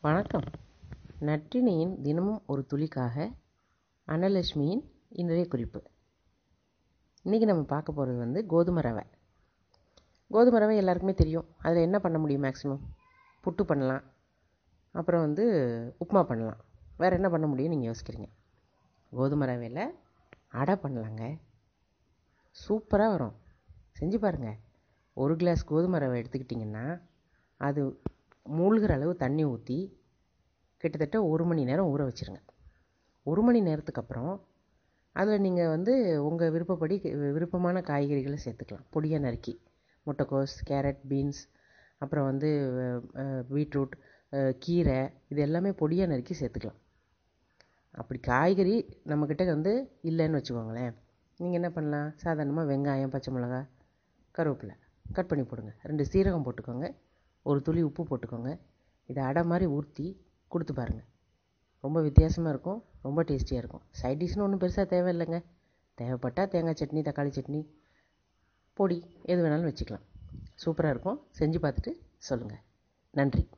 வணக்கம். நற்றினியின் தினமும் ஒரு துளிக்காக அன்னலட்சுமியின் இன்றைய குறிப்பு இன்றைக்கி நம்ம பார்க்க போகிறது வந்து கோதுமை ரவை. கோதுமை ரவை எல்லாருக்குமே தெரியும். அதில் என்ன பண்ண முடியும் மேக்ஸிமம் புட்டு பண்ணலாம். அப்புறம் வந்து உப்புமா பண்ணலாம். வேறு என்ன பண்ண முடியும் நீங்கள் யோசிக்கிறீங்க? கோதுமை ரவையில் அடை பண்ணலாங்க. சூப்பராக வரும். செஞ்சு பாருங்கள் ஒரு கிளாஸ் கோதுமை ரவை எடுத்துக்கிட்டிங்கன்னா அது மூழ்கிற அளவு தண்ணி ஊற்றி கிட்டத்தட்ட ஒரு மணி நேரம் ஊற வச்சுருங்க. ஒரு மணி நேரத்துக்கு அப்புறம் அதில் நீங்கள் வந்து உங்கள் விருப்பப்படி விருப்பமான காய்கறிகளை சேர்த்துக்கலாம். பொடியாக நறுக்கி முட்டைக்கோஸ் கேரட் பீன்ஸ் அப்புறம் வந்து பீட்ரூட் கீரை இது எல்லாமே பொடியாக நறுக்கி சேர்த்துக்கலாம். அப்படி காய்கறி நம்மக்கிட்ட வந்து இல்லைன்னு வச்சுக்கோங்களேன். நீங்கள் என்ன பண்ணலாம்? சாதாரணமாக வெங்காயம் பச்சை மிளகா கருவேப்பிலை கட் பண்ணி போடுங்க. ரெண்டு சீரகம் போட்டுக்கோங்க. ஒரு துளி உப்பு போட்டுக்கோங்க. இதை அடை மாதிரி ஊற்றி கொடுத்து பாருங்கள் ரொம்ப வித்தியாசமாக இருக்கும் ரொம்ப டேஸ்டியாக இருக்கும். சைட் டிஷ்னு ஒன்றும் பெருசாக தேவையில்லைங்க. தேவைப்பட்டால் தேங்காய் சட்னி தக்காளி சட்னி பொடி எது வேணாலும் வச்சுக்கலாம். சூப்பராக இருக்கும். செஞ்சு பார்த்துட்டு சொல்லுங்கள் நன்றி.